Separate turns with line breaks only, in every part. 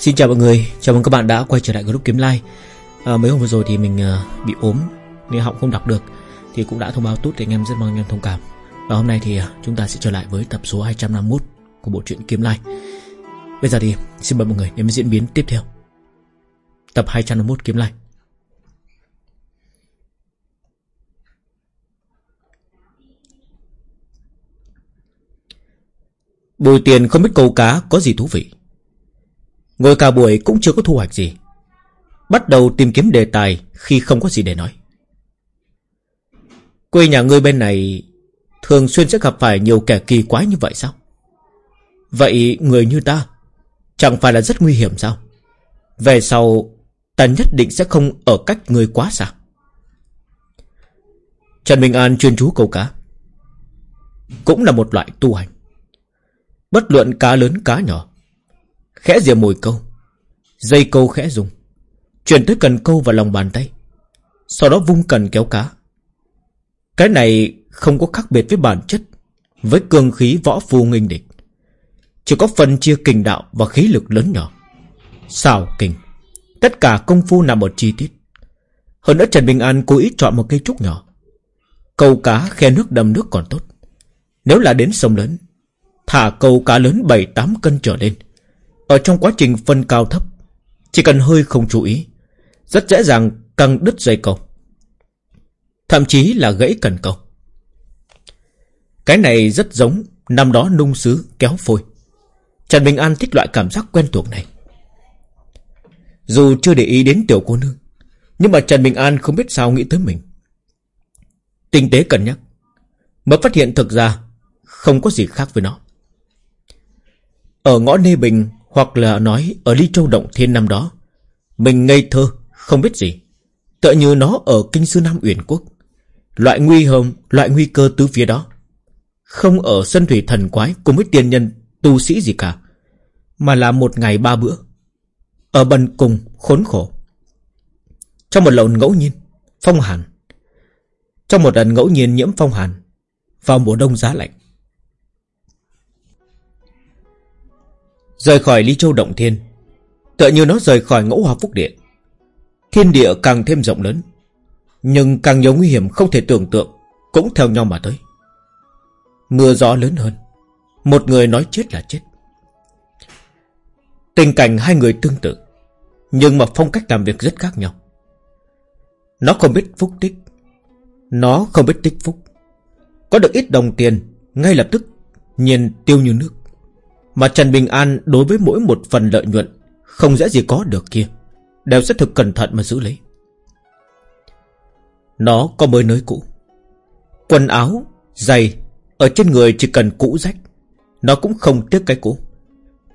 Xin chào mọi người, chào mừng các bạn đã quay trở lại group kiếm like à, Mấy hôm vừa rồi thì mình uh, bị ốm Nên họng không đọc được Thì cũng đã thông báo tốt thì anh em rất mong anh em thông cảm. Và hôm nay thì uh, chúng ta sẽ trở lại với tập số 251 Của bộ truyện kiếm like Bây giờ thì xin mời mọi người đến với diễn biến tiếp theo. Tập 251 kiếm like Bùi tiền không biết câu cá có gì thú vị. Ngồi cả buổi cũng chưa có thu hoạch gì. Bắt đầu tìm kiếm đề tài Khi không có gì để nói. Quê nhà ngươi bên này Thường xuyên sẽ gặp phải nhiều kẻ kỳ quái như vậy sao? Vậy người như ta Chẳng phải là rất nguy hiểm sao? Về sau, Ta nhất định sẽ không ở cách người quá xa. Trần Bình An chuyên chú câu cá. Cũng là một loại tu hành. Bất luận cá lớn cá nhỏ Khẽ rìa mồi câu. Dây câu khẽ dùng. Chuyển tới cần câu vào lòng bàn tay. Sau đó vung cần kéo cá. Cái này không có khác biệt với bản chất, Với cường khí võ phu nghênh địch. Chỉ có phần chia kình đạo Và khí lực lớn nhỏ. Xào kình. Tất cả công phu nằm ở chi tiết. Hơn nữa Trần Bình An cố ý chọn một cây trúc nhỏ. Câu cá khe nước đầm nước còn tốt. Nếu là đến sông lớn, Thả câu cá lớn 7-8 cân trở lên ở trong quá trình phân cao thấp, Chỉ cần hơi không chú ý, Rất dễ dàng căng đứt dây cầu. Thậm chí là gãy cần cầu. Cái này rất giống Năm đó nung sứ kéo phôi. Trần Bình An thích loại cảm giác quen thuộc này. Dù chưa để ý đến tiểu cô nương, Nhưng mà Trần Bình An không biết sao nghĩ tới mình. Tinh tế cân nhắc, Mới phát hiện thực ra Không có gì khác với nó. Ở ngõ Nê Bình hoặc là nói ở Ly Châu Động Thiên năm đó. Mình ngây thơ, Không biết gì. Tựa như nó ở Kinh Sư Nam Uyển Quốc. Loại nguy hiểm Loại nguy cơ tứ phía đó. Không ở sân thủy thần quái Cùng với tiên nhân tu sĩ gì cả, Mà là một ngày ba bữa. Ở bần cùng, khốn khổ. Trong một lần ngẫu nhiên, Phong hàn. Trong một lần ngẫu nhiên nhiễm phong hàn, Vào mùa đông giá lạnh Rời khỏi Ly Châu Động Thiên. Tựa như nó rời khỏi Ngũ Hoa phúc điện. Thiên địa càng thêm rộng lớn, Nhưng càng nhiều nguy hiểm không thể tưởng tượng, Cũng theo nhau mà tới. Mưa gió lớn hơn, Một người nói chết là chết. Tình cảnh hai người tương tự, Nhưng mà phong cách làm việc rất khác nhau. Nó không biết phúc tích, Nó không biết tích phúc. Có được ít đồng tiền, Ngay lập tức Nhiên tiêu như nước mà Trần Bình An đối với mỗi một phần lợi nhuận Không dễ gì có được kia Đều sẽ thực cẩn thận mà giữ lấy. Nó có mới nới cũ. Quần áo, giày Ở trên người chỉ cần cũ rách Nó cũng không tiếc cái cũ.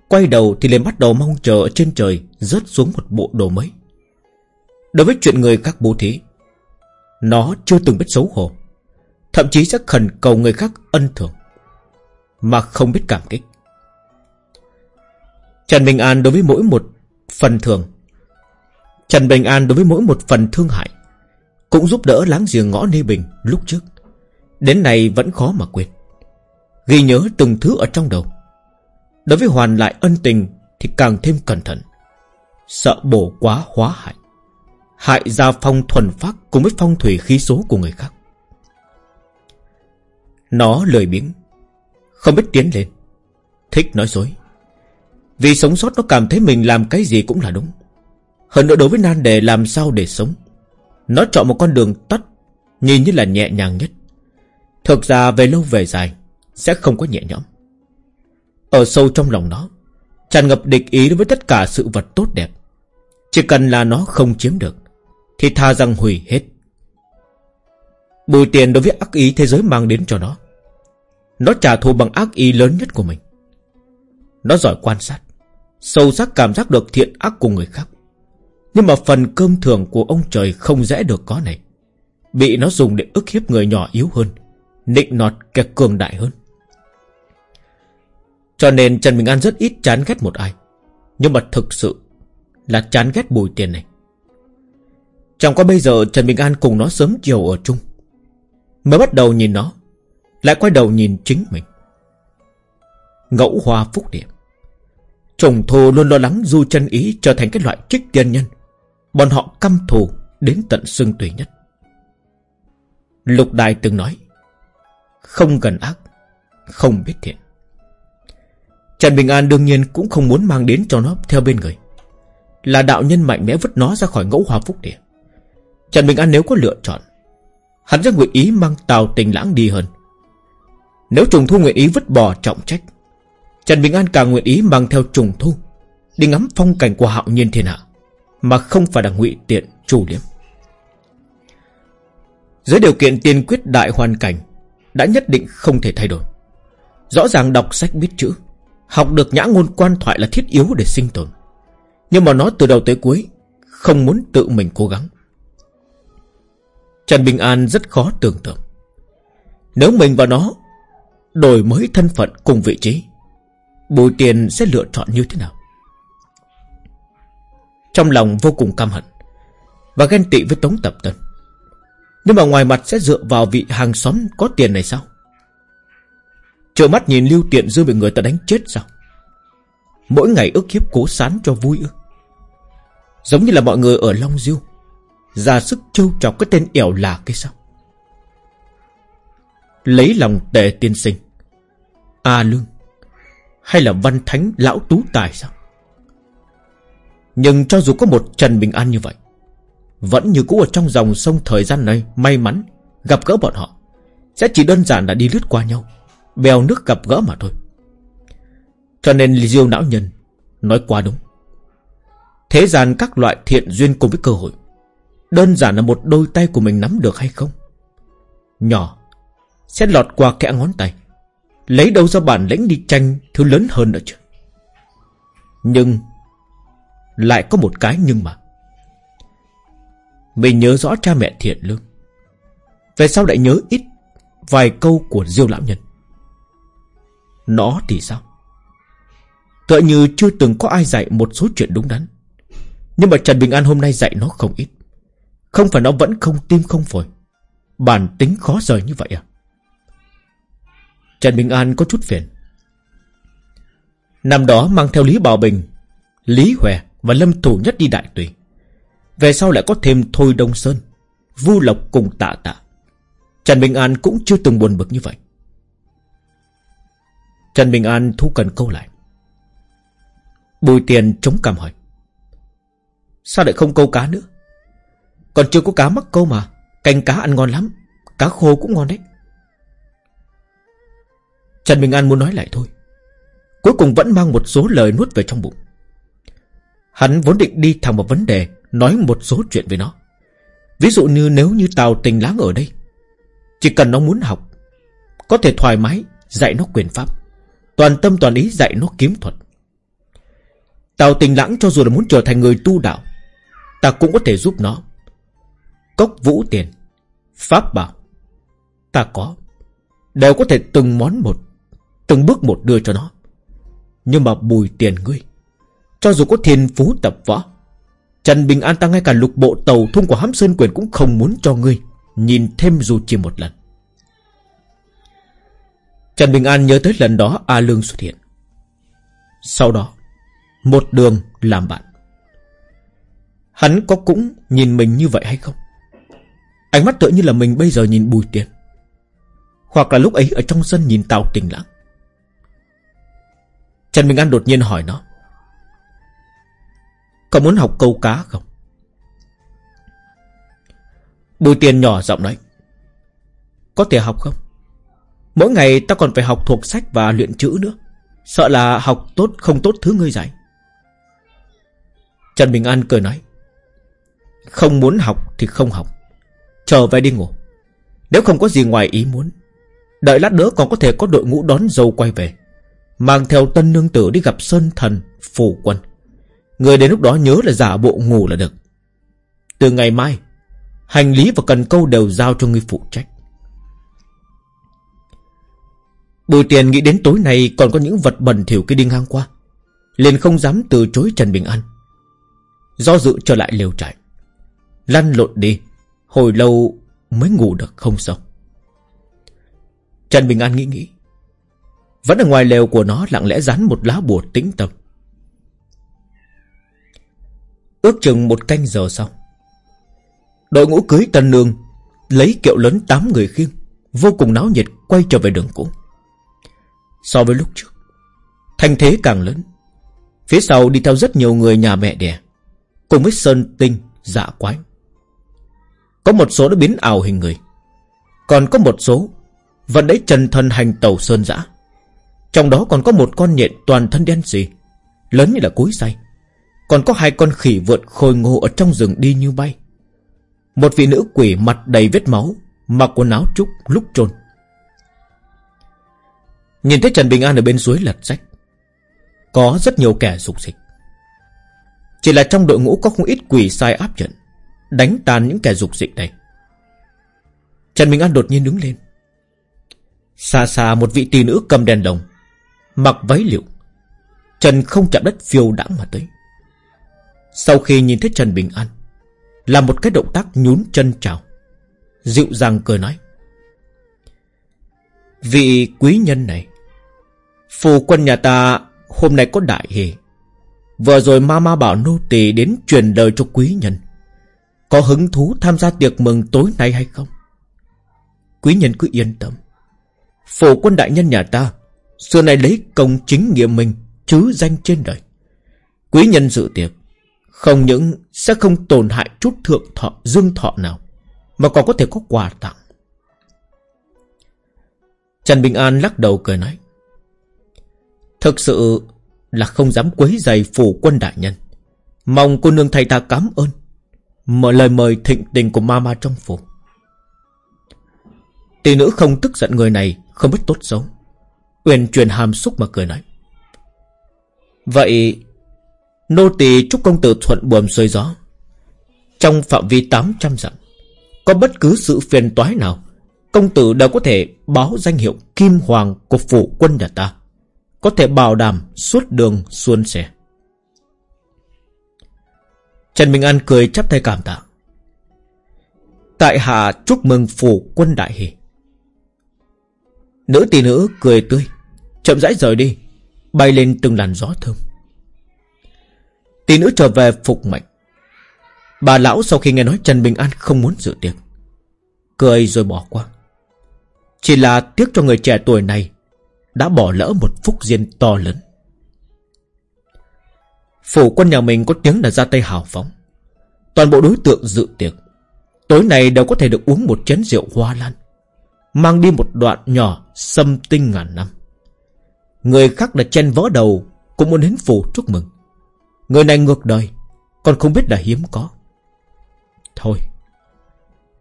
Quay đầu thì liền bắt đầu mong chờ ở trên trời Rớt xuống một bộ đồ mới. Đối với chuyện người khác bố thí Nó chưa từng biết xấu hổ Thậm chí sẽ khẩn cầu người khác ân thưởng Mà không biết cảm kích. Trần Bình An đối với mỗi một phần thường Trần Bình An đối với mỗi một phần thương hại Cũng giúp đỡ láng giềng ngõ Nê Bình lúc trước. Đến nay vẫn khó mà quên. Ghi nhớ từng thứ ở trong đầu. Đối với hoàn lại ân tình Thì càng thêm cẩn thận. Sợ bổ quá hóa hại. Hại gia phong thuần phát Cùng với phong thủy khí số của người khác. Nó lười biếng, Không biết tiến lên. Thích nói dối vì sống sót nó cảm thấy mình làm cái gì cũng là đúng. Hơn nữa đối với nan đề làm sao để sống? Nó chọn một con đường tắt, Nhìn như là nhẹ nhàng nhất. Thực ra về lâu về dài, Sẽ không có nhẹ nhõm. Ở sâu trong lòng nó, Tràn ngập địch ý đối với tất cả sự vật tốt đẹp. Chỉ cần là nó không chiếm được, Thì tha rằng hủy hết. Bùi tiền đối với ác ý thế giới mang đến cho nó. Nó trả thù bằng ác ý lớn nhất của mình. Nó giỏi quan sát. Sâu sắc cảm giác được thiện ác của người khác. Nhưng mà phần cơm thường của ông trời không dễ được có này. Bị nó dùng để ức hiếp người nhỏ yếu hơn, Nịnh nọt kẻ cường đại hơn. Cho nên Trần Bình An rất ít chán ghét một ai. Nhưng mà thực sự Là chán ghét bùi tiền này. Chẳng qua bây giờ Trần Bình An cùng nó sớm chiều ở chung. Mới bắt đầu nhìn nó, Lại quay đầu nhìn chính mình. Ngẫu hoa phúc điểm Trùng thù luôn lo lắng Du chân ý trở thành cái loại trích tiên nhân. Bọn họ căm thù đến tận xương tùy nhất. Lục Đài từng nói, Không gần ác, Không biết thiện. Trần Bình An đương nhiên cũng không muốn mang đến cho nó theo bên người. Là đạo nhân mạnh mẽ vứt nó ra khỏi ngẫu hòa phúc địa. Trần Bình An nếu có lựa chọn, Hắn rất nguyện ý mang tàu Tình Lãng đi hơn. Nếu trùng thu nguyện ý vứt bỏ trọng trách Trần Bình An càng nguyện ý mang theo trùng thu, Đi ngắm phong cảnh của hạo nhiên thiên hạ, Mà không phải là ngụy tiện chủ liếm. Dưới điều kiện tiên quyết đại hoàn cảnh, Đã nhất định không thể thay đổi. Rõ ràng đọc sách biết chữ, Học được nhã ngôn quan thoại là thiết yếu để sinh tồn. Nhưng mà nó từ đầu tới cuối Không muốn tự mình cố gắng. Trần Bình An rất khó tưởng tượng. Nếu mình và nó Đổi mới thân phận cùng vị trí Bùi tiền sẽ lựa chọn như thế nào? Trong lòng vô cùng căm hận Và ghen tị với Tống Tập Tân. Nhưng mà ngoài mặt sẽ dựa vào vị hàng xóm có tiền này sao? Trợ mắt nhìn lưu tiện dư bị người ta đánh chết sao? Mỗi ngày ức hiếp cố sán cho vui ư? Giống như là mọi người ở Long Diêu, ra sức trêu chọc cái tên ẻo là cái sao? Lấy lòng tệ tiên sinh, A Lương. Hay là văn thánh lão tú tài sao? Nhưng cho dù có một Trần Bình An như vậy, Vẫn như cũ ở trong dòng sông thời gian này, May mắn gặp gỡ bọn họ, Sẽ chỉ đơn giản là đi lướt qua nhau, Bèo nước gặp gỡ mà thôi. Cho nên diêu não nhân Nói quá đúng. Thế gian các loại thiện duyên cùng với cơ hội, Đơn giản là một đôi tay của mình nắm được hay không? Nhỏ, Sẽ lọt qua kẽ ngón tay. Lấy đâu ra bản lĩnh đi tranh Thứ lớn hơn nữa chứ? Nhưng Lại có một cái nhưng mà. Mình nhớ rõ cha mẹ thiện lương. Về sau lại nhớ ít Vài câu của Diêu Lão Nhân. Nó thì sao? Tựa như chưa từng có ai dạy một số chuyện đúng đắn. Nhưng mà Trần Bình An hôm nay dạy nó không ít. Không phải nó vẫn không tim không phổi. Bản tính khó rời như vậy à? Trần Bình An có chút phiền. Năm đó mang theo Lý Bảo Bình, Lý Hòe và Lâm Thủ Nhất đi đại tùy. Về sau lại có thêm Thôi Đông Sơn, Vu Lộc cùng tạ tạ. Trần Bình An cũng chưa từng buồn bực như vậy. Trần Bình An thu cần câu lại. Bùi tiền chống cằm hỏi. Sao lại không câu cá nữa? Còn chưa có cá mắc câu mà, Canh cá ăn ngon lắm, Cá khô cũng ngon đấy. Trần Bình An muốn nói lại thôi. Cuối cùng vẫn mang một số lời nuốt về trong bụng. Hắn vốn định đi thẳng vào vấn đề, Nói một số chuyện với nó. Ví dụ như nếu như Tào tình láng ở đây, Chỉ cần nó muốn học, Có thể thoải mái Dạy nó quyền pháp, Toàn tâm toàn ý dạy nó kiếm thuật. Tào tình lãng cho dù là muốn trở thành người tu đạo, Ta cũng có thể giúp nó. Cốc vũ tiền, Pháp bảo, Ta có, Đều có thể từng món một. Từng bước một đưa cho nó. Nhưng mà bùi tiền ngươi, Cho dù có thiên phú tập võ, Trần Bình An ta ngay cả lục bộ tàu thung của hám sơn quyền cũng không muốn cho ngươi Nhìn thêm dù chỉ một lần. Trần Bình An nhớ tới lần đó A Lương xuất hiện. Sau đó, Một đường làm bạn. Hắn có cũng nhìn mình như vậy hay không? Ánh mắt tựa như là mình bây giờ nhìn bùi tiền. Hoặc là lúc ấy ở trong sân nhìn Tào tình lãng. Trần Bình An đột nhiên hỏi nó. Có muốn học câu cá không? Bùi tiền nhỏ giọng nói. Có thể học không? Mỗi ngày ta còn phải học thuộc sách và luyện chữ nữa. Sợ là học tốt không tốt thứ ngươi dạy. Trần Bình An cười nói. Không muốn học thì không học. Chờ về đi ngủ. Nếu không có gì ngoài ý muốn, Đợi lát nữa còn có thể có đội ngũ đón dâu quay về. Mang theo tân nương tử đi gặp Sơn Thần Phủ Quân. Người đến lúc đó nhớ là giả bộ ngủ là được. Từ ngày mai, Hành lý và cần câu đều giao cho người phụ trách. Bùi tiền nghĩ đến tối nay còn có những vật bẩn thỉu kia đi ngang qua, liền không dám từ chối Trần Bình An. Do dự trở lại liều trại, Lăn lộn đi, Hồi lâu mới ngủ được không sao Trần Bình An nghĩ nghĩ vẫn ở ngoài lều của nó lặng lẽ rắn một lá bùa tĩnh tâm. Ước chừng một canh giờ sau, Đội ngũ cưới tân nương Lấy kiệu lớn 8 người khiêng, Vô cùng náo nhiệt, quay trở về đường cũ. So với lúc trước, thanh thế càng lớn. Phía sau đi theo rất nhiều người nhà mẹ đẻ, Cùng với sơn tinh dạ quái. Có một số đã biến ảo hình người, Còn có một số Vẫn đấy trần thân hành tàu sơn dã trong đó còn có một con nhện toàn thân đen xì Lớn như là cối say. Còn có hai con khỉ vượt khôi ngô Ở trong rừng đi như bay. Một vị nữ quỷ mặt đầy vết máu, Mặc quần áo trúc lúc trôn Nhìn thấy Trần Bình An ở bên suối lật sách. Có rất nhiều kẻ sục dịch Chỉ là trong đội ngũ có không ít quỷ sai áp trận, Đánh tàn những kẻ dục dịch này. Trần Bình An đột nhiên đứng lên. Xa xa một vị tỷ nữ cầm đèn đồng Mặc váy liệu. Trần không chạm đất phiêu đãng mà tới. Sau khi nhìn thấy Trần Bình An Làm một cái động tác nhún chân chào. Dịu dàng cười nói, Vị quý nhân này, Phù quân nhà ta hôm nay có đại hỷ. Vừa rồi mama bảo nô tỳ đến truyền lời cho quý nhân. Có hứng thú tham gia tiệc mừng tối nay hay không? Quý nhân cứ yên tâm. Phổ quân đại nhân nhà ta Xưa nay lấy công chính nghĩa mình, Chứ danh trên đời. Quý nhân dự tiệc, Không những sẽ không tổn hại chút thượng thọ, dương thọ nào, Mà còn có thể có quà tặng. Trần Bình An lắc đầu cười nói, Thực sự là không dám quấy giày phủ quân đại nhân. Mong cô nương thầy ta cảm ơn, Mở lời mời thịnh tình của mama trong phủ. Tỷ nữ không tức giận người này Không biết tốt xấu. Uyển truyền hàm xúc mà cười nói. Vậy, Nô tỳ chúc công tử thuận buồm xuôi gió. Trong phạm vi 800 dặm, Có bất cứ sự phiền toái nào, Công tử đều có thể báo danh hiệu Kim Hoàng của phủ quân nhà ta, Có thể bảo đảm suốt đường xuân sẻ. Trần Minh An cười chắp tay cảm tạ. Tại hạ chúc mừng phủ quân đại hỷ. Nữ tỷ nữ cười tươi. Chậm rãi rời đi, Bay lên từng làn gió thơm. Tỷ nữ trở về phục mệnh. Bà lão sau khi nghe nói Trần Bình An không muốn dự tiệc, Cười rồi bỏ qua. Chỉ là tiếc cho người trẻ tuổi này Đã bỏ lỡ một phúc duyên to lớn. Phủ quân nhà mình có tiếng là ra tay hào phóng. Toàn bộ đối tượng dự tiệc, Tối nay đều có thể được uống một chén rượu hoa lan, Mang đi một đoạn nhỏ Xâm tinh ngàn năm. Người khác là chen vó đầu, Cũng muốn đến phủ chúc mừng. Người này ngược đời, Còn không biết là hiếm có. Thôi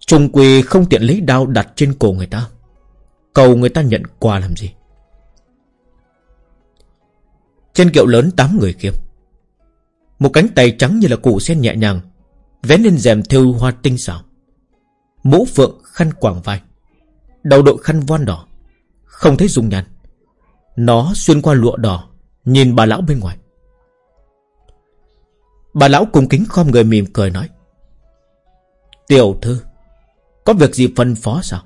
Trung quỳ không tiện lấy đao đặt trên cổ người ta. Cầu người ta nhận quà làm gì? Trên kiệu lớn tám người khiêm. Một cánh tay trắng như là cụ sen nhẹ nhàng, Vén lên rèm thêu hoa tinh xảo. Mũ phượng khăn quàng vai, Đầu đội khăn voan đỏ, Không thấy dung nhàn. Nó xuyên qua lụa đỏ, Nhìn bà lão bên ngoài. Bà lão cung kính khom người mỉm cười nói, Tiểu thư, Có việc gì phân phó sao?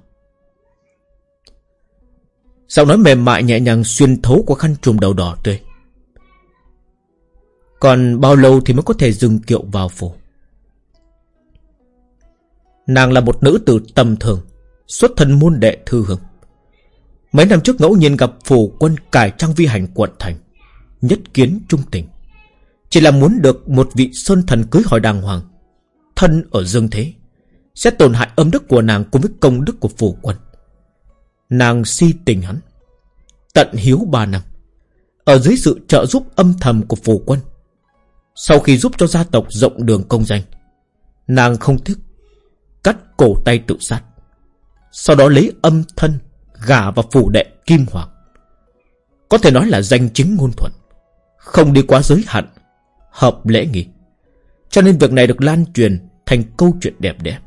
Sau nói mềm mại nhẹ nhàng xuyên thấu qua khăn trùm đầu đỏ tươi. Còn bao lâu thì mới có thể dừng kiệu vào phủ? Nàng là một nữ tử tầm thường, Xuất thân môn đệ thư hương Mấy năm trước ngẫu nhiên gặp phủ quân cải trang vi hành quận thành, Nhất kiến trung tình. Chỉ là muốn được một vị sơn thần cưới hỏi đàng hoàng, Thân ở dương thế, Sẽ tổn hại âm đức của nàng cùng với công đức của phủ quân. Nàng si tình hắn, Tận hiếu ba năm, Ở dưới sự trợ giúp âm thầm của phủ quân. Sau khi giúp cho gia tộc rộng đường công danh, Nàng không thức Cắt cổ tay tự sát, sau đó lấy âm thân Gả vào phủ đệ Kim Hoàng. Có thể nói là danh chính ngôn thuận, Không đi quá giới hạn, Hợp lễ nghi. Cho nên việc này được lan truyền Thành câu chuyện đẹp đẽ.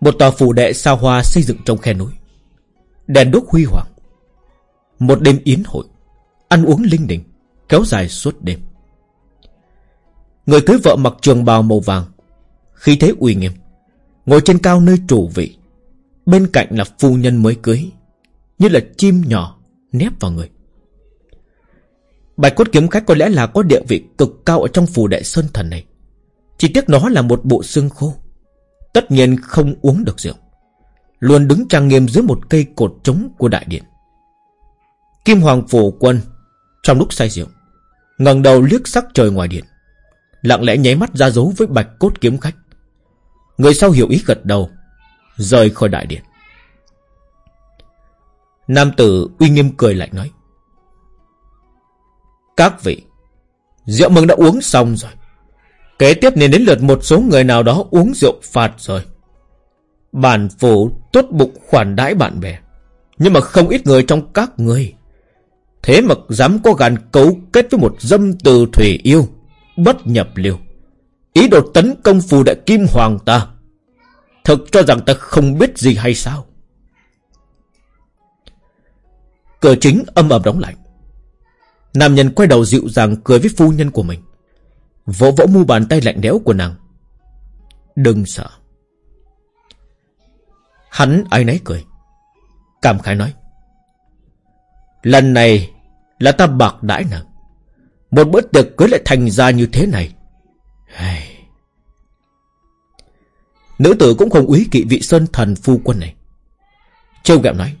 Một tòa phủ đệ xa hoa xây dựng trong khe núi, Đèn đốt huy hoàng. Một đêm yến hội, Ăn uống linh đình, Kéo dài suốt đêm. Người cưới vợ mặc trường bào màu vàng, Khí thế uy nghiêm. Ngồi trên cao nơi chủ vị Bên cạnh là phu nhân mới cưới, Như là chim nhỏ nép vào người Bạch cốt kiếm khách có lẽ là có địa vị cực cao ở trong phù đệ sơn thần này. Chỉ tiếc nó là một bộ xương khô. Tất nhiên không uống được rượu. Luôn đứng trang nghiêm dưới một cây cột trống của đại điện. Kim Hoàng phổ quân trong lúc say rượu, ngẩng đầu liếc sắc trời ngoài điện, lặng lẽ nháy mắt ra dấu với bạch cốt kiếm khách người sau hiểu ý gật đầu, rời khỏi đại điện. Nam tử uy nghiêm cười lạnh nói, các vị, rượu mừng đã uống xong rồi. Kế tiếp nên đến lượt một số người nào đó uống rượu phạt rồi. Bản phủ tốt bụng khoản đãi bạn bè, nhưng mà không ít người trong các người. Thế mà dám có gan cấu kết với một dâm từ thủy yêu, Bất nhập liều Ý đồ tấn công phù đại kim hoàng ta. Thực cho rằng ta không biết gì hay sao? Cửa chính âm ầm đóng lại. Nam nhân quay đầu dịu dàng cười với phu nhân của mình. Vỗ vỗ mu bàn tay lạnh lẽo của nàng. Đừng sợ. Hắn ai nấy cười. Cảm khái nói. Lần này là ta bạc đãi nàng. Một bữa tiệc cưới lại thành ra như thế này. Nữ tử cũng không úy kỵ vị sơn thần phu quân này. Châu gẹo nói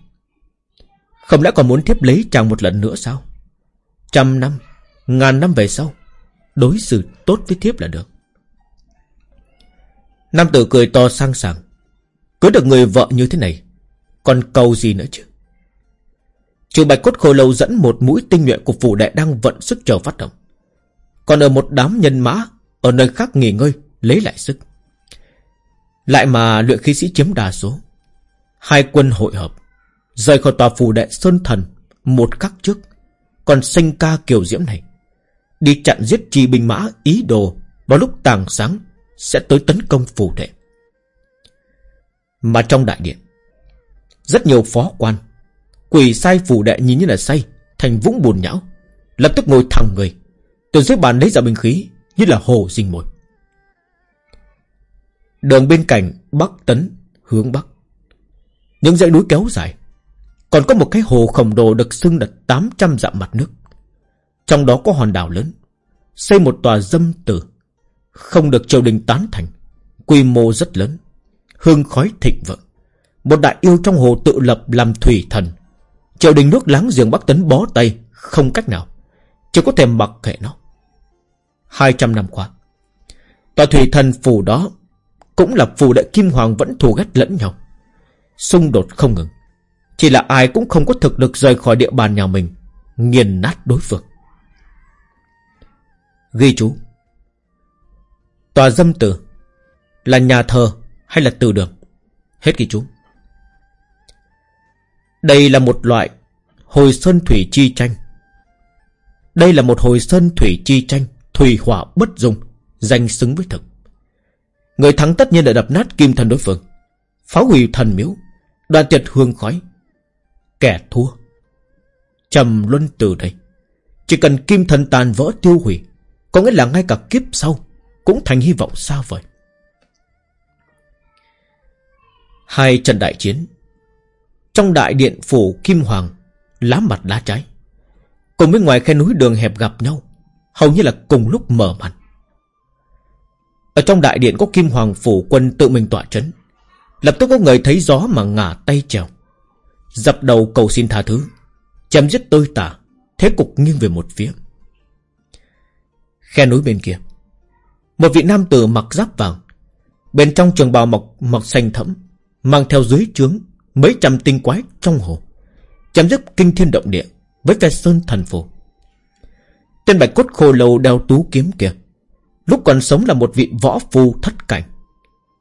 Không lẽ còn muốn tiếp lấy chàng một lần nữa sao? Trăm năm Ngàn năm về sau Đối xử tốt với thiếp là được. Nam tử cười to sang sảng Cưới được người vợ như thế này Còn cầu gì nữa chứ? Trừ bạch cốt khôi lâu dẫn một mũi tinh nhuệ của phủ đệ đang vận sức chờ phát động. Còn ở một đám nhân mã, ở nơi khác nghỉ ngơi, lấy lại sức. Lại mà luyện khí sĩ chiếm đa số. Hai quân hội hợp, rời khỏi tòa phủ đệ Sơn Thần một khắc trước, còn sinh ca kiều diễm này. Đi chặn giết chi binh mã ý đồ vào lúc tàng sáng sẽ tới tấn công phủ đệ. Mà trong đại điện, rất nhiều phó quan Quỷ sai phủ đệ nhìn như là say Thành vũng buồn nhão Lập tức ngồi thẳng người Từ dưới bàn lấy ra binh khí như là hồ rình mồi. Đường bên cạnh Bắc Tấn hướng Bắc. Những dãy núi kéo dài. Còn có một cái hồ khổng đồ được xưng đặt 800 dặm mặt nước. Trong đó có hòn đảo lớn, Xây một tòa dâm tử, Không được triều đình tán thành, Quy mô rất lớn, Hương khói thịnh vượng. Một đại yêu trong hồ tự lập làm thủy thần. Triều đình nước láng giềng Bắc Tấn bó tay, Không cách nào Chỉ có thể mặc kệ nó hai trăm năm qua. Tòa thủy thần phù đó Cũng là phù đại kim hoàng vẫn thù ghét lẫn nhau. Xung đột không ngừng. Chỉ là ai cũng không có thực lực rời khỏi địa bàn nhà mình Nghiền nát đối phương. Ghi chú. Tòa dâm tử Là nhà thờ hay là từ đường? Hết ghi chú. Đây là một loại hồi sơn thủy chi tranh. Đây là một hồi sơn thủy chi tranh, thủy hỏa bất dung, danh xứng với thực. Người thắng tất nhiên là đập nát kim thần đối phương, phá hủy thần miếu, đoàn tiệt hương khói. Kẻ thua. Trầm luân từ đây. Chỉ cần kim thần tàn vỡ tiêu hủy, có nghĩa là ngay cả kiếp sau cũng thành hy vọng xa vời. Hai trận đại chiến trong đại điện phủ Kim Hoàng Lá mặt lá trái Cùng với ngoài khe núi đường hẹp gặp nhau Hầu như là cùng lúc mở màn. Ở trong đại điện có Kim Hoàng phủ quân tự mình tỏa chấn. Lập tức có người thấy gió mà ngả tay trèo. Dập đầu cầu xin tha thứ, Chém giết tơi tả, Thế cục nghiêng về một phía. Khe núi bên kia, Một vị nam tử mặc giáp vàng, Bên trong trường bào mọc mọc xanh thẫm, Mang theo dưới trướng mấy trăm tinh quái trong hồ, chém dứt kinh thiên động địa với cây sơn thần phù tên bạch cốt khô lâu đeo tú kiếm kia. Lúc còn sống là một vị võ phu thất cảnh.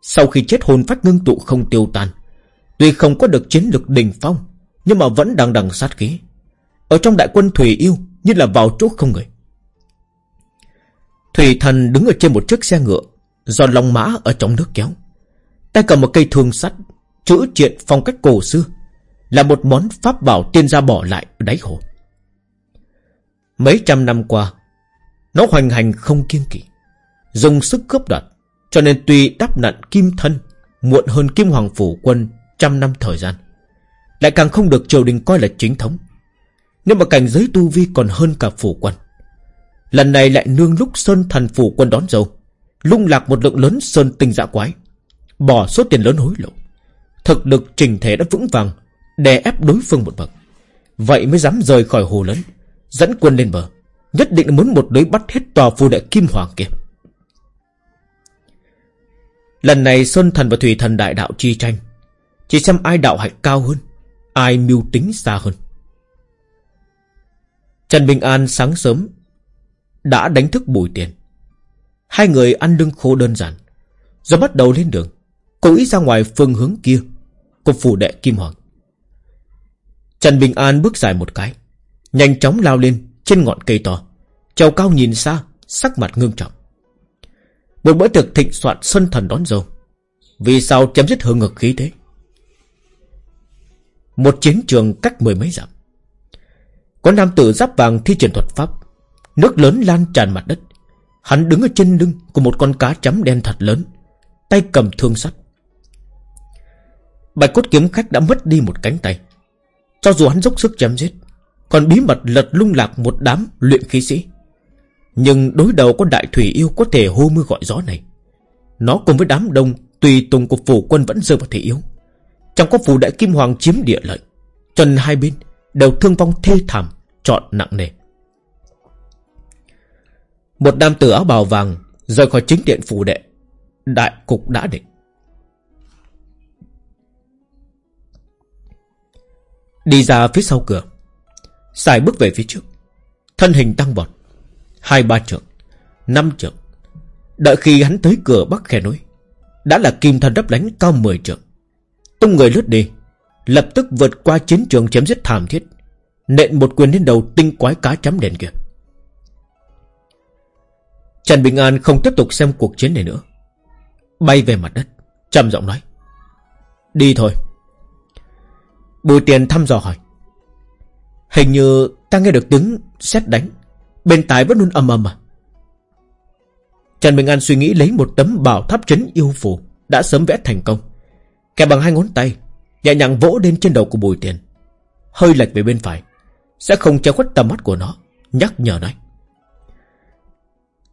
Sau khi chết hồn phách ngưng tụ không tiêu tan. Tuy không có được chiến lực đỉnh phong, nhưng mà vẫn đang đằng sát khí. Ở trong đại quân thủy yêu, như là vào chỗ không người. Thủy thần đứng ở trên một chiếc xe ngựa, do long mã ở trong nước kéo. Tay cầm một cây thương sắt, chữ triện phong cách cổ xưa, là một món pháp bảo tiên gia bỏ lại ở đáy hồ. Mấy trăm năm qua, nó hoành hành không kiên kỵ, dùng sức cướp đoạt, cho nên tuy đắp nặn kim thân muộn hơn kim hoàng phủ quân trăm năm thời gian, lại càng không được triều đình coi là chính thống. Nhưng mà cảnh giới tu vi còn hơn cả phủ quân. Lần này lại nương lúc Sơn thần phủ quân đón dâu Lung lạc một lượng lớn Sơn tinh dạ quái Bỏ số tiền lớn hối lộ Thực lực trình thể đã vững vàng Đè ép đối phương một bậc Vậy mới dám rời khỏi hồ lớn Dẫn quân lên bờ, Nhất định muốn một lưới bắt hết tòa phù đệ Kim Hoàng kia. Lần này Sơn Thần và Thủy Thần đại đạo chi tranh, Chỉ xem ai đạo hạnh cao hơn, Ai mưu tính xa hơn. Trần Bình An sáng sớm Đã đánh thức bùi tiền. Hai người ăn lưng khô đơn giản, Rồi bắt đầu lên đường, Cố ý ra ngoài phương hướng kia Của phủ đệ Kim Hoàng. Trần Bình An bước dài một cái Nhanh chóng lao lên trên ngọn cây to. Trèo cao nhìn xa, Sắc mặt ngưng trọng. Một bữa tiệc thịnh soạn sân thần đón dâu. Vì sao chấm dứt hương ngực khí thế? Một chiến trường cách mười mấy dặm. Có nam tử giáp vàng thi triển thuật pháp. Nước lớn lan tràn mặt đất. Hắn đứng ở trên lưng của một con cá chấm đen thật lớn. Tay cầm thương sắt. Bạch cốt kiếm khách đã mất đi một cánh tay. Cho dù hắn dốc sức chém giết còn bí mật lật lung lạc một đám luyện khí sĩ. Nhưng đối đầu con đại thủy yêu có thể hô mưa gọi gió này. Nó cùng với đám đông Tùy tùng của phủ quân vẫn rơi vào thể yếu. Trong có phủ đại kim hoàng chiếm địa lợi, Trần hai bên đều thương vong thê thảm, trọn nặng nề. Một nam tử áo bào vàng Rời khỏi chính điện phủ đệ, Đại cục đã định. Đi ra phía sau cửa Xài bước về phía trước. Thân hình tăng vọt. Hai ba trượng, Năm trượng. Đợi khi hắn tới cửa bắc khe núi, Đã là kim thân đắp lánh cao 10 trượng. Tung người lướt đi, Lập tức vượt qua chiến trường chém giết thảm thiết, Nện một quyền lên đầu tinh quái cá chấm đèn kia. Trần Bình An không tiếp tục xem cuộc chiến này nữa. Bay về mặt đất, trầm giọng nói, Đi thôi. Bùi tiền thăm dò hỏi Hình như ta nghe được tiếng xét đánh. Bên tai vẫn luôn ầm ầm à? Trần Bình An suy nghĩ lấy một tấm bảo tháp trấn yêu phù Đã sớm vẽ thành công. Kẻ bằng hai ngón tay, Nhẹ nhàng vỗ lên trên đầu của bùi tiền. Hơi lệch về bên phải, Sẽ không che khuất tầm mắt của nó, Nhắc nhở nói.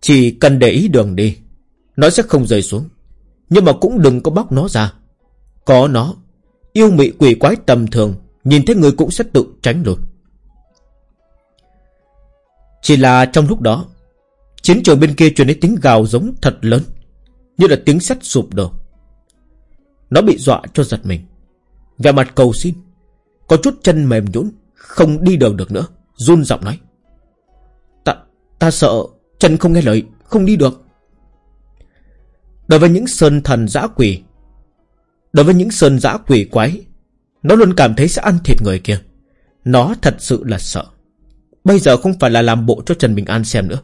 Chỉ cần để ý đường đi, Nó sẽ không rơi xuống. Nhưng mà cũng đừng có bóc nó ra. Có nó, Yêu mị quỷ quái tầm thường, Nhìn thấy người cũng sẽ tự tránh rồi chỉ là trong lúc đó Chiến trường bên kia truyền đến tiếng gào giống thật lớn Như là tiếng sắt sụp đổ. Nó bị dọa cho giật mình. Về mặt cầu xin Có chút chân mềm nhũn Không đi đường được nữa Run giọng nói. Ta, ta sợ chân không nghe lời Không đi được. Đối với những sơn thần dã quỷ Đối với những sơn dã quỷ quái Nó luôn cảm thấy sẽ ăn thịt người kia. Nó thật sự là sợ. Bây giờ không phải là làm bộ cho Trần Bình An xem nữa.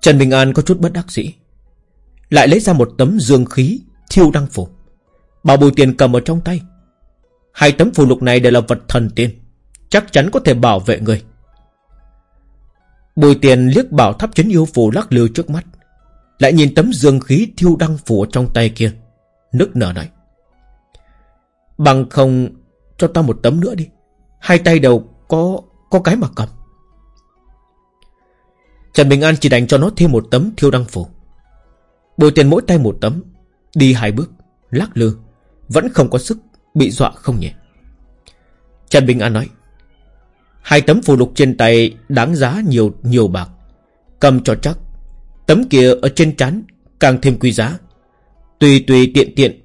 Trần Bình An có chút bất đắc dĩ, Lại lấy ra một tấm dương khí Thiêu đăng phủ Bảo bùi tiền cầm ở trong tay. Hai tấm phù lục này đều là vật thần tiên, Chắc chắn có thể bảo vệ người. Bùi tiền liếc bảo tháp chấn yêu phù lắc lư trước mắt, lại nhìn tấm dương khí thiêu đăng phủ trong tay kia, Nức nở nói. Bằng không, Cho ta một tấm nữa đi. Hai tay đều có có cái mà cầm Trần Bình An chỉ đành cho nó thêm một tấm thiêu đăng phủ Bồi tiền mỗi tay một tấm, Đi hai bước, Lắc lư, Vẫn không có sức, Bị dọa không nhẹ Trần Bình An nói, Hai tấm phù lục trên tay đáng giá nhiều nhiều bạc Cầm cho chắc, Tấm kia ở trên trán càng thêm quý giá. Tùy tùy tiện tiện,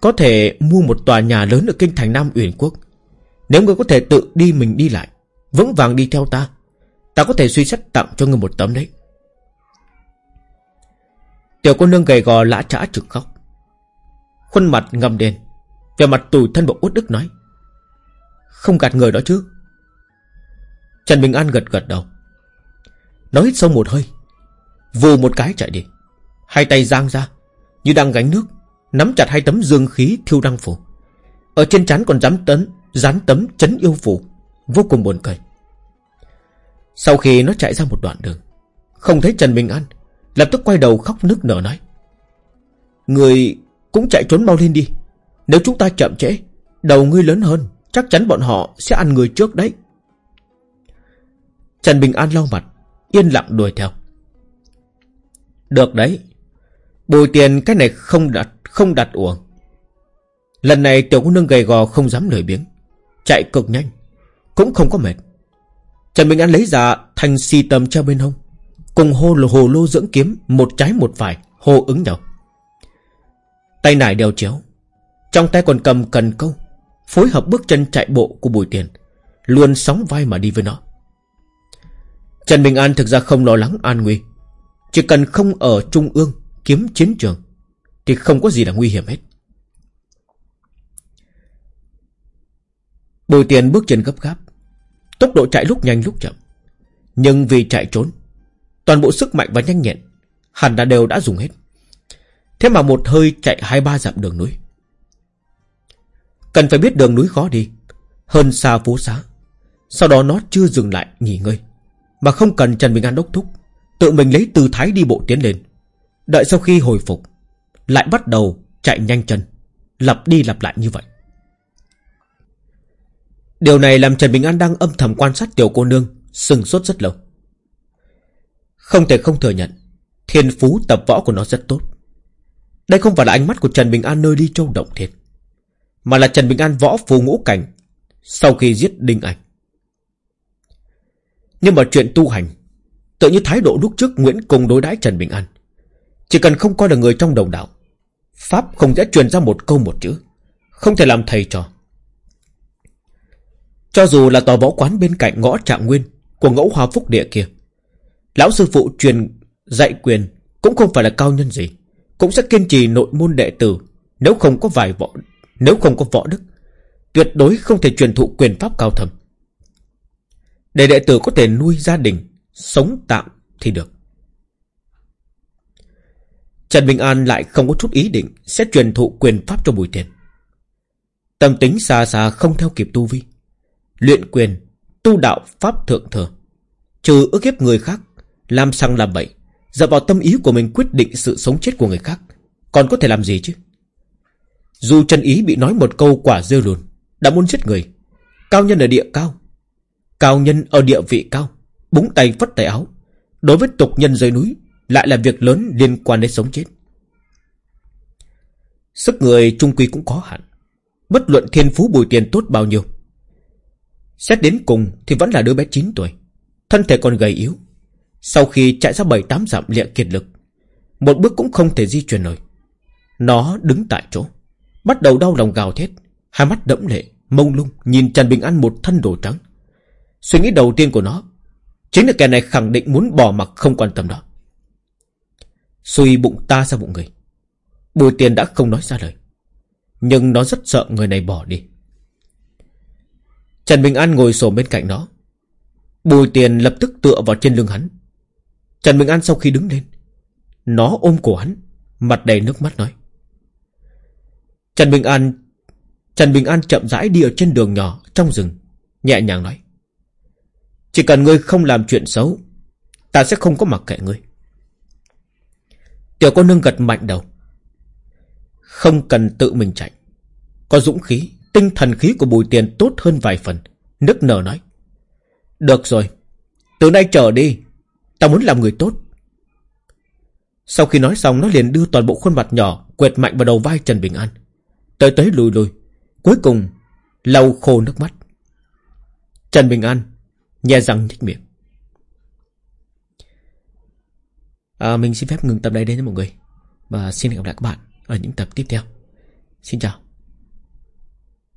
có thể mua một tòa nhà lớn ở kinh thành Nam Uyển Quốc. Nếu người có thể tự đi mình đi lại, vững vàng đi theo ta, ta có thể suy xét tặng cho người một tấm đấy. Tiểu cô nương gầy gò lã trã trực khóc. Khuôn mặt ngầm đen, về mặt tủi thân bộ út đức nói. Không gạt người đó chứ. Trần Bình An gật gật đầu. Nói hít sâu một hơi Vù một cái chạy đi Hai tay giang ra Như đang gánh nước Nắm chặt hai tấm dương khí thiêu đăng phủ Ở trên chán còn dám tấn Dán tấm chấn yêu phủ, Vô cùng buồn cười. Sau khi nó chạy ra một đoạn đường, Không thấy Trần Bình An, Lập tức quay đầu khóc nức nở nói, Người cũng chạy trốn mau lên đi. Nếu chúng ta chậm trễ, Đầu ngươi lớn hơn, Chắc chắn bọn họ sẽ ăn người trước đấy. Trần Bình An lau mặt, Yên lặng đuổi theo. Được đấy, bồi tiền cái này không đặt Không đặt uổng. Lần này tiểu cô nương gầy gò không dám lười biếng. Chạy cực nhanh. Cũng không có mệt. Trần Bình An lấy ra thanh si tầm treo bên hông. Cùng hô lô, hồ lô dưỡng kiếm, Một trái một phải, hô ứng nhau. Tay nải đeo chéo. Trong tay còn cầm cần câu, Phối hợp bước chân chạy bộ của Bùi Tiền, Luôn sóng vai mà đi với nó. Trần Bình An thực ra không lo lắng an nguy, Chỉ cần không ở trung ương Kiếm chiến trường Thì không có gì là nguy hiểm hết. Bùi Tiền bước chân gấp gáp. Tốc độ chạy lúc nhanh lúc chậm. Nhưng vì chạy trốn, Toàn bộ sức mạnh và nhanh nhẹn Hẳn đã đều đã dùng hết. Thế mà một hơi chạy hai ba dặm đường núi. Cần phải biết đường núi khó đi, Hơn xa phố xá. Sau đó nó chưa dừng lại nghỉ ngơi, Mà không cần Trần Bình An đốc thúc, Tự mình lấy tư thái đi bộ tiến lên. Đợi sau khi hồi phục, Lại bắt đầu chạy nhanh chân, Lặp đi lặp lại như vậy. Điều này làm Trần Bình An đang âm thầm quan sát tiểu cô nương, Sừng sốt rất lâu. Không thể không thừa nhận, Thiên phú tập võ của nó rất tốt. Đây không phải là ánh mắt của Trần Bình An nơi đi châu động thiệt Mà là Trần Bình An võ phù ngũ cảnh Sau khi giết Đinh Ảnh. Nhưng mà chuyện tu hành Tự như thái độ lúc trước Nguyễn cùng đối đãi Trần Bình An, Chỉ cần không coi là người trong đồng đạo, Pháp không dễ truyền ra một câu một chữ, Không thể làm thầy trò cho dù là tòa võ quán bên cạnh ngõ trạng nguyên Của ngẫu hòa phúc địa kia, Lão sư phụ truyền dạy quyền Cũng không phải là cao nhân gì, Cũng sẽ kiên trì nội môn đệ tử Nếu không có vài võ, Nếu không có võ đức. Tuyệt đối không thể truyền thụ quyền pháp cao thầm. Để đệ tử có thể nuôi gia đình, Sống tạm thì được. Trần Bình An lại không có chút ý định Sẽ truyền thụ quyền pháp cho Bùi Tiền Tâm tính xa xa không theo kịp tu vi. Luyện quyền, Tu đạo pháp thượng thừa. Trừ ước hiếp người khác, Làm sang làm bậy, Dựa vào tâm ý của mình quyết định sự sống chết của người khác, Còn có thể làm gì chứ? Dù chân ý bị nói một câu quả dưa lùn, Đã muốn giết người, Cao nhân ở địa cao Cao nhân ở địa vị cao, Búng tay phất tay áo, Đối với tục nhân dưới núi Lại là việc lớn liên quan đến sống chết. Sức người trung quy cũng có hạn, Bất luận thiên phú bùi tiền tốt bao nhiêu Xét đến cùng thì vẫn là đứa bé 9 tuổi. Thân thể còn gầy yếu. Sau khi chạy ra 7-8 dặm liệng kiệt lực Một bước cũng không thể di chuyển nổi. Nó đứng tại chỗ Bắt đầu đau lòng gào thét Hai mắt đẫm lệ, mông lung Nhìn Trần Bình An một thân đồ trắng. Suy nghĩ đầu tiên của nó Chính là kẻ này khẳng định muốn bỏ mặc không quan tâm đó. Xui bụng ta ra bụng người. Bùi tiền đã không nói ra lời Nhưng nó rất sợ người này bỏ đi. Trần Bình An ngồi sổ bên cạnh nó. Bùi tiền lập tức tựa vào trên lưng hắn. Trần Bình An sau khi đứng lên. Nó ôm cổ hắn. Mặt đầy nước mắt nói. Trần Bình An, Trần Bình An chậm rãi đi ở trên đường nhỏ Trong rừng, Nhẹ nhàng nói Chỉ cần ngươi không làm chuyện xấu, Ta sẽ không có mặc kệ ngươi Tiểu cô nương gật mạnh đầu Không cần tự mình chạy, Có dũng khí Tinh thần khí của bùi tiền tốt hơn vài phần Nức nở nói. Được rồi Từ nay trở đi Ta muốn làm người tốt. Sau khi nói xong nó liền đưa toàn bộ khuôn mặt nhỏ Quẹt mạnh vào đầu vai Trần Bình An. Tới tới lùi lùi Cuối cùng lau khô nước mắt. Trần Bình An nhẹ răng nhích miệng. À, Mình xin phép ngừng tập đây đến mọi người. Và xin hẹn gặp lại các bạn Ở những tập tiếp theo. Xin chào.